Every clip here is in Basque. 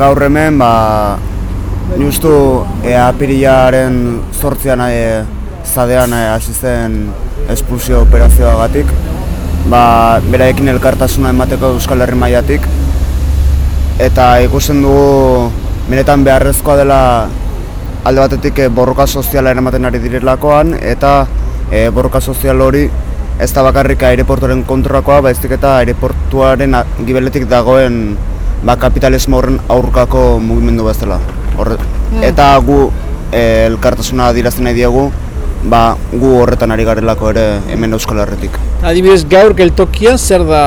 gaur hemen, ba, justu e, apirilaren zortzian e, zadean e, hasi zen espulsio operazioagatik, ba, beraekin elkartasuna emateko Euskal Herri mailatik. Eta ikusten dugu benetan beharrezkoa dela alde batetik e, borroka soziala eramaten ari direlakoan eta e, borroka sozial hori ez da bakarrik aireportuaren kontrakoa, baizik eta aireportuaren gibeletik dagoen ba, kapitalismo horren aurkako mugimendu bezala. Horre, hmm. Eta gu e, elkartasuna dirazten nahi diegu, ba, gu horretan ari garelako ere hemen Euskal Herretik. Adibidez gaur geltokia zer da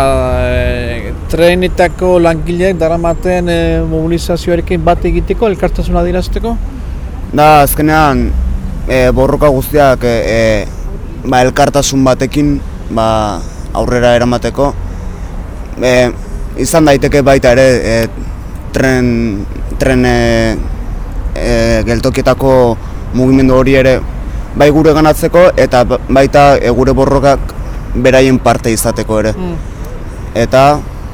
e, trenetako langileak daramaten e, mobilizazioarekin bat egiteko, elkartasuna dirazteko? Da, azkenean e, borroka guztiak e, e ba, elkartasun batekin ba, aurrera eramateko. E, izan daiteke baita ere e, tren, tren e, e, geltokietako mugimendu hori ere bai gure ganatzeko eta baita e, gure borrokak beraien parte izateko ere. Mm. Eta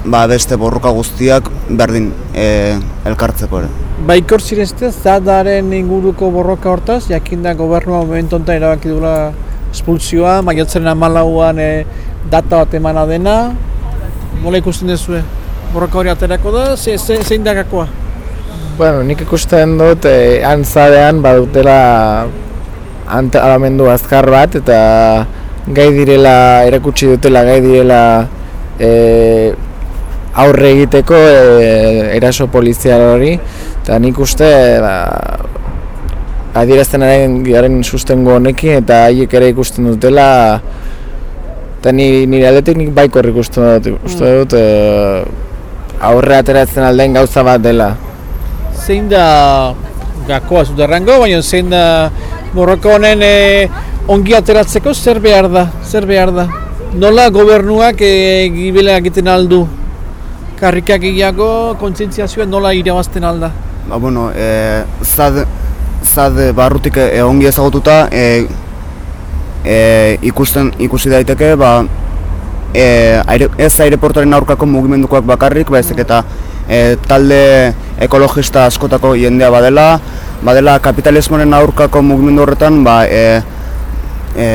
ba, beste borroka guztiak berdin e, elkartzeko ere. Baikor zirezte, zadaren inguruko borroka hortaz, jakinda gobernua momentu honetan erabaki dula espulsioa, maiatzaren amalauan e, data bat emana dena, nola ikusten duzue? Borroka hori aterako da, ze, ze, zein da gakoa? Bueno, nik ikusten dut, e, antzadean badutela alamendu azkar bat, eta gai direla, erakutsi dutela gai direla e, aurre egiteko e, eraso polizial hori, eta nik uste, ba, adierazten aren garen sustengo honekin eta haiek ere ikusten dutela eta ni, nire aldetik nik baiko ikusten dut, uste mm. dut e, aurre ateratzen aldein gauza bat dela Zein da gakoa zut errango, baina zein da morroko honen e, ongi ateratzeko zer behar da, zer behar da Nola gobernuak e, gibela egiten aldu? Karrikak egiako, kontzientziazioa nola irabazten alda? Ba, bueno, e, zad, zad barrutik e, ongi ezagututa e, e, ikusten ikusi daiteke ba, e, aire, ez aireportuaren aurkako mugimendukoak bakarrik baizik eta e, talde ekologista askotako jendea badela badela kapitalismoaren aurkako mugimendu horretan ba, e, e,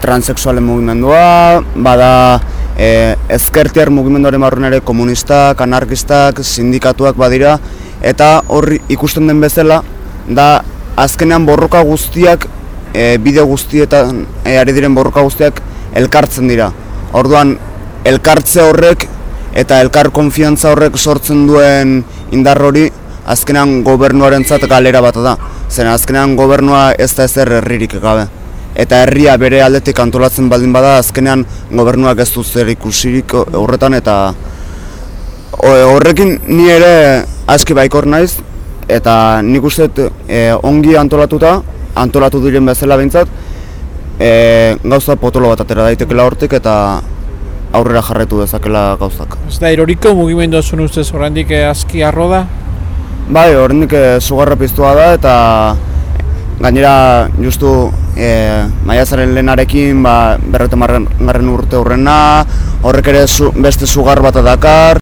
transexualen mugimendua bada e, ezkertiar mugimenduaren marrun ere komunistak, anarkistak, sindikatuak badira eta horri ikusten den bezala da azkenean borroka guztiak e, bideo guztietan e, ari diren borroka guztiak elkartzen dira. Orduan elkartze horrek eta elkar konfiantza horrek sortzen duen indar hori azkenean gobernuarentzat galera bat da. Zen azkenean gobernua ez da ezer herririk gabe. Eta herria bere aldetik antolatzen baldin bada azkenean gobernuak ez du zer ikusirik horretan eta horrekin ni ere aski baikor naiz eta nik uste e, ongi antolatuta, antolatu diren bezala bintzat, e, gauza potolo bat atera daitekela hortik eta aurrera jarretu dezakela gauzak. Ez da, eroriko mugimendu asun ustez horrendik eh, aski arro da? Bai, horrendik zugarra piztua da eta gainera justu e, maiazaren lehenarekin ba, berrete marren urte horrena, horrek ere beste sugar bat dakar.